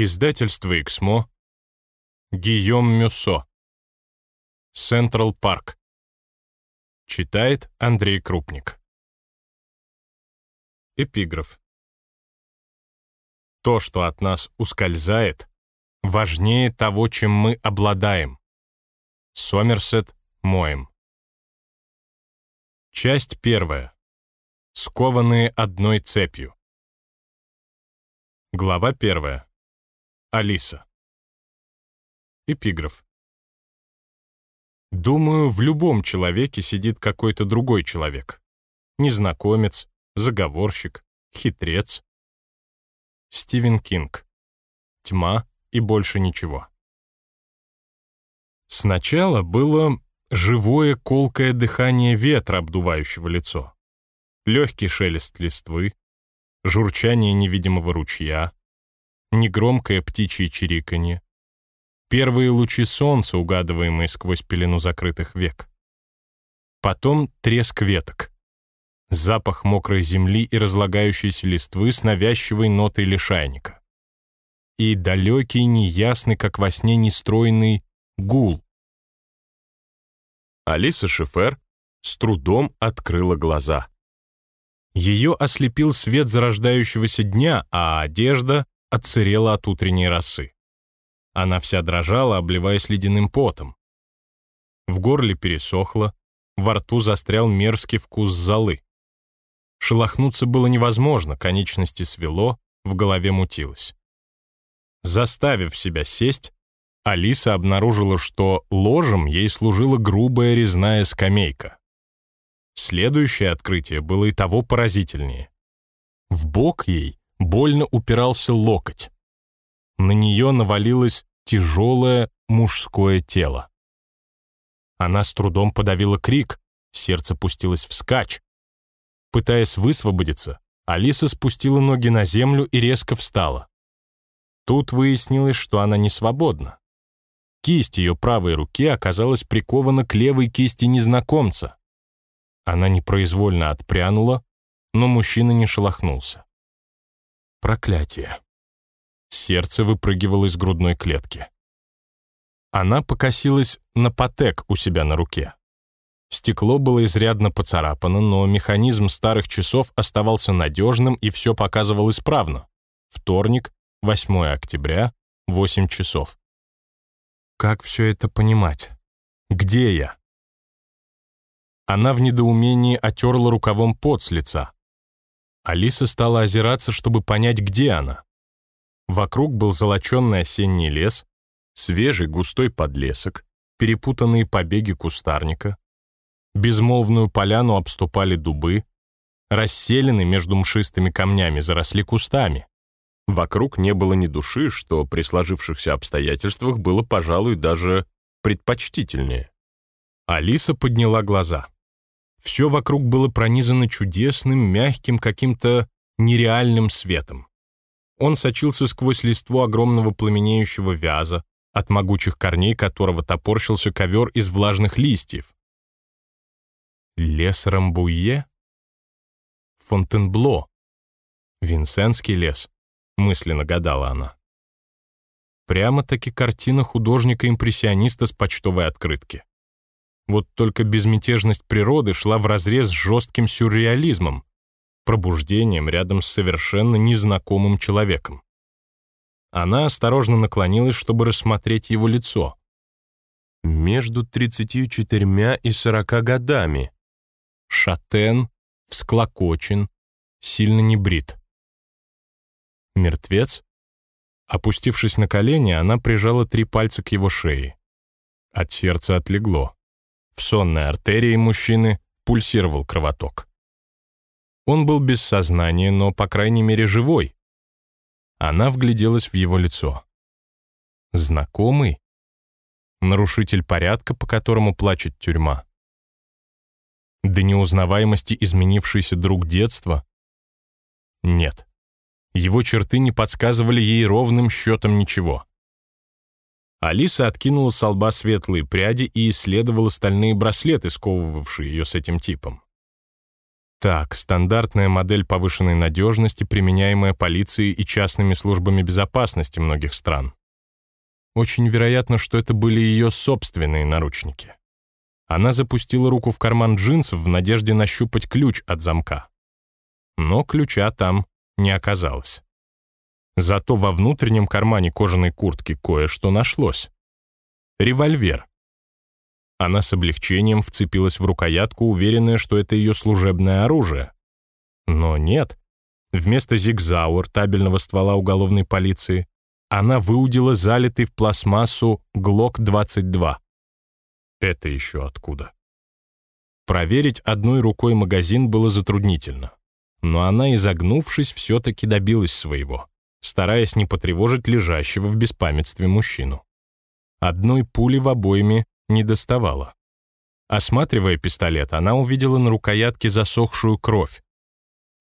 Издательство «Эксмо», Гийом Мюссо, Централ Парк. Читает Андрей Крупник. Эпиграф. То, что от нас ускользает, важнее того, чем мы обладаем. Сомерсет Моем. Часть первая. Скованные одной цепью. Глава первая. Алиса. Эпиграф. Думаю, в любом человеке сидит какой-то другой человек. Незнакомец, заговорщик, хитрец. Стивен Кинг. Тьма и больше ничего. Сначала было живое колкое дыхание ветра, обдувающего лицо, легкий шелест листвы, журчание невидимого ручья, негромкое птичье чириканье, первые лучи солнца, угадываемые сквозь пелену закрытых век. Потом треск веток, запах мокрой земли и разлагающейся листвы с навязчивой нотой лишайника. И далекий, неясный, как во сне нестроенный, гул. Алиса Шефер с трудом открыла глаза. Ее ослепил свет зарождающегося дня, а одежда отсырела от утренней росы. Она вся дрожала, обливаясь ледяным потом. В горле пересохло, во рту застрял мерзкий вкус золы. Шелохнуться было невозможно, конечности свело, в голове мутилось. Заставив себя сесть, Алиса обнаружила, что ложем ей служила грубая резная скамейка. Следующее открытие было и того поразительнее. В бок ей больно упирался локоть. На нее навалилось тяжелое мужское тело. Она с трудом подавила крик, сердце пустилось вскачь. Пытаясь высвободиться, Алиса спустила ноги на землю и резко встала. Тут выяснилось, что она не свободна. Кисть ее правой руки оказалась прикована к левой кисти незнакомца. Она непроизвольно отпрянула, но мужчина не шелохнулся. Проклятие. Сердце выпрыгивало из грудной клетки. Она покосилась на потек у себя на руке. Стекло было изрядно поцарапано, но механизм старых часов оставался надежным и все показывал исправно. Вторник, 8 октября, 8 часов. Как все это понимать? Где я? Она в недоумении отерла рукавом пот с лица. Алиса стала озираться, чтобы понять, где она. Вокруг был золоченный осенний лес, свежий густой подлесок, перепутанные побеги кустарника. Безмолвную поляну обступали дубы, расселены между мшистыми камнями заросли кустами. Вокруг не было ни души, что при сложившихся обстоятельствах было, пожалуй, даже предпочтительнее. Алиса подняла глаза. Все вокруг было пронизано чудесным, мягким, каким-то нереальным светом. Он сочился сквозь листву огромного пламенеющего вяза, от могучих корней которого топорщился ковер из влажных листьев. Лес Рамбуе? Фонтенбло. Винсенский лес, мысленно гадала она. Прямо-таки картина художника-импрессиониста с почтовой открытки. Вот только безмятежность природы шла вразрез с жестким сюрреализмом, пробуждением рядом с совершенно незнакомым человеком. Она осторожно наклонилась, чтобы рассмотреть его лицо. Между 34 и 40 годами. Шатен, всклокочен, сильно не брит. Мертвец? Опустившись на колени, она прижала три пальца к его шее. От сердца отлегло. В сонной артерии мужчины пульсировал кровоток. Он был без сознания, но, по крайней мере, живой. Она вгляделась в его лицо. Знакомый? Нарушитель порядка, по которому плачет тюрьма? До неузнаваемости изменившийся друг детства? Нет. Его черты не подсказывали ей ровным счетом ничего. Алиса откинула с лба светлые пряди и исследовала стальные браслеты, сковывавшие ее с этим типом. Так, стандартная модель повышенной надежности, применяемая полицией и частными службами безопасности многих стран. Очень вероятно, что это были ее собственные наручники. Она запустила руку в карман джинсов в надежде нащупать ключ от замка. Но ключа там не оказалось. Зато во внутреннем кармане кожаной куртки кое-что нашлось. Револьвер. Она с облегчением вцепилась в рукоятку, уверенная, что это ее служебное оружие. Но нет. Вместо зигзауэр, табельного ствола уголовной полиции, она выудила залитый в пластмассу ГЛОК-22. Это еще откуда? Проверить одной рукой магазин было затруднительно. Но она, изогнувшись, все-таки добилась своего, стараясь не потревожить лежащего в беспамятстве мужчину. Одной пули в обойме не доставала. Осматривая пистолет, она увидела на рукоятке засохшую кровь.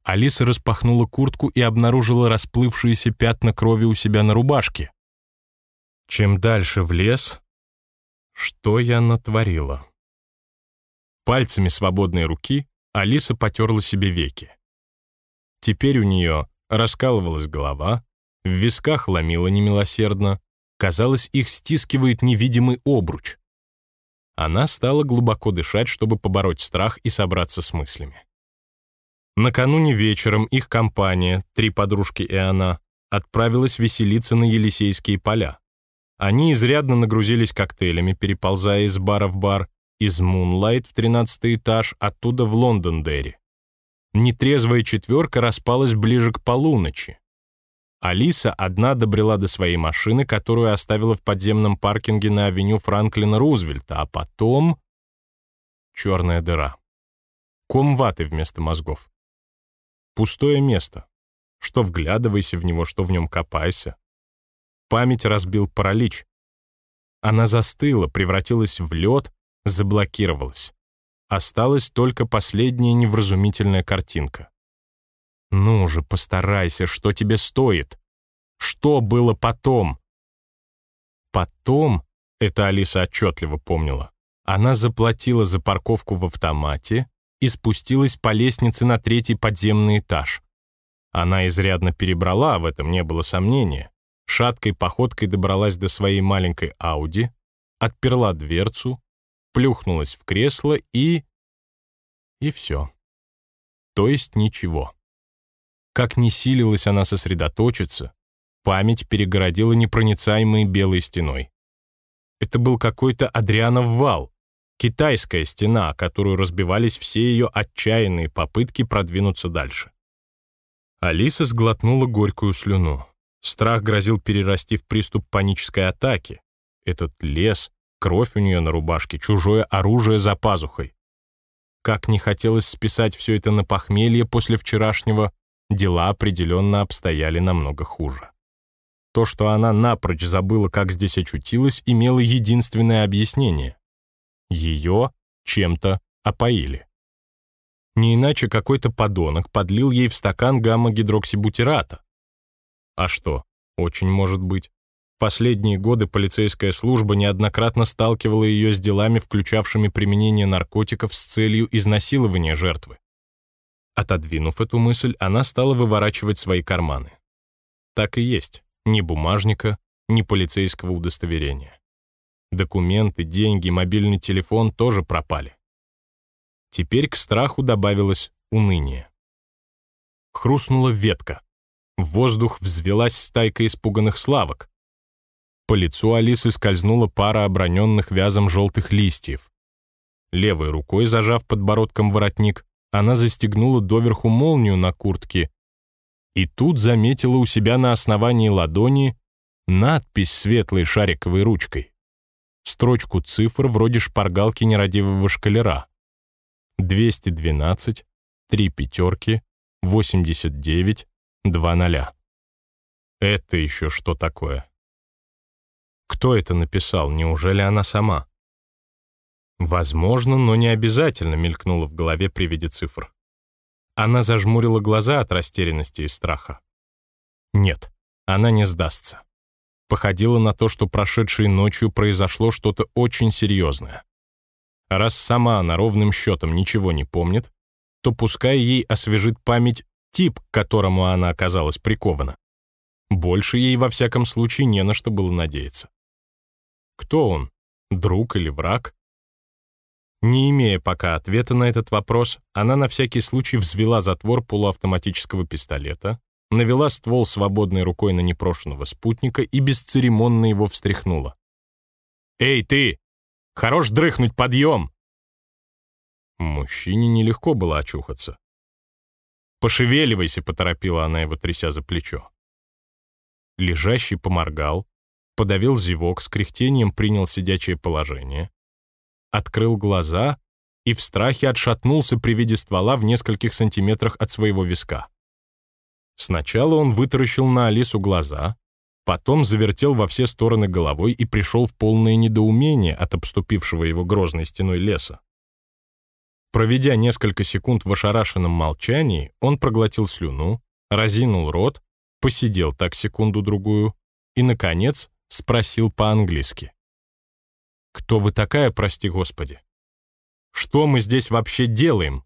Алиса распахнула куртку и обнаружила расплывшиеся пятна крови у себя на рубашке. Чем дальше в лес, что я натворила? Пальцами свободной руки Алиса потерла себе веки. Теперь у нее раскалывалась голова, в висках ломила немилосердно, казалось, их стискивает невидимый обруч. Она стала глубоко дышать, чтобы побороть страх и собраться с мыслями. Накануне вечером их компания, три подружки и она, отправилась веселиться на Елисейские поля. Они изрядно нагрузились коктейлями, переползая из бара в бар, из Moonlight в 13 этаж, оттуда в Лондон-Дерри. Нетрезвая четверка распалась ближе к полуночи. Алиса одна добрела до своей машины, которую оставила в подземном паркинге на авеню Франклина Рузвельта, а потом... Черная дыра. Ком ваты вместо мозгов. Пустое место. Что вглядывайся в него, что в нем копайся. Память разбил паралич. Она застыла, превратилась в лед, заблокировалась. Осталась только последняя невразумительная картинка. Ну же, постарайся, что тебе стоит? Что было потом? Потом, это Алиса отчетливо помнила, она заплатила за парковку в автомате и спустилась по лестнице на третий подземный этаж. Она изрядно перебрала, в этом не было сомнения. Шаткой походкой добралась до своей маленькой Ауди, отперла дверцу, плюхнулась в кресло и... И все. То есть ничего. Как ни силилась она сосредоточиться, память перегородила непроницаемой белой стеной. Это был какой-то Адрианов вал, китайская стена, которую разбивались все ее отчаянные попытки продвинуться дальше. Алиса сглотнула горькую слюну. Страх грозил перерасти в приступ панической атаки. Этот лес, кровь у нее на рубашке, чужое оружие за пазухой. Как не хотелось списать все это на похмелье после вчерашнего, дела определенно обстояли намного хуже. То, что она напрочь забыла, как здесь очутилась, имело единственное объяснение. Ее чем-то опоили. Не иначе какой-то подонок подлил ей в стакан гамма-гидроксибутирата. А что, очень может быть. Последние годы полицейская служба неоднократно сталкивала ее с делами, включавшими применение наркотиков с целью изнасилования жертвы. Отодвинув эту мысль, она стала выворачивать свои карманы. Так и есть. Ни бумажника, ни полицейского удостоверения. Документы, деньги, мобильный телефон тоже пропали. Теперь к страху добавилось уныние. Хрустнула ветка. В воздух взвелась стайка испуганных славок. По лицу Алисы скользнула пара оброненных вязом желтых листьев. Левой рукой, зажав подбородком воротник, она застегнула доверху молнию на куртке и тут заметила у себя на основании ладони надпись светлой шариковой ручкой. Строчку цифр вроде шпаргалки нерадивого шкалера. 212, 3 пятерки, 89, 2 ноля. Это еще что такое? Кто это написал? Неужели она сама? Возможно, но не обязательно мелькнуло в голове при виде цифр. Она зажмурила глаза от растерянности и страха. Нет, она не сдастся. Походило на то, что прошедшей ночью произошло что-то очень серьезное. Раз сама она ровным счетом ничего не помнит, то пускай ей освежит память тип, к которому она оказалась прикована. Больше ей во всяком случае не на что было надеяться. Кто он? Друг или враг? Не имея пока ответа на этот вопрос, она на всякий случай взвела затвор полуавтоматического пистолета, навела ствол свободной рукой на непрошенного спутника и бесцеремонно его встряхнула. «Эй, ты! Хорош дрыхнуть, подъем!» Мужчине нелегко было очухаться. «Пошевеливайся!» — поторопила она его, тряся за плечо. Лежащий поморгал, подавил зевок, с кряхтением принял сидячее положение, открыл глаза и в страхе отшатнулся при виде ствола в нескольких сантиметрах от своего виска. Сначала он вытаращил на Алису глаза, потом завертел во все стороны головой и пришел в полное недоумение от обступившего его грозной стеной леса. Проведя несколько секунд в ошарашенном молчании, он проглотил слюну, разинул рот, посидел так секунду-другую и, наконец, спросил по-английски. «Кто вы такая, прости господи? Что мы здесь вообще делаем?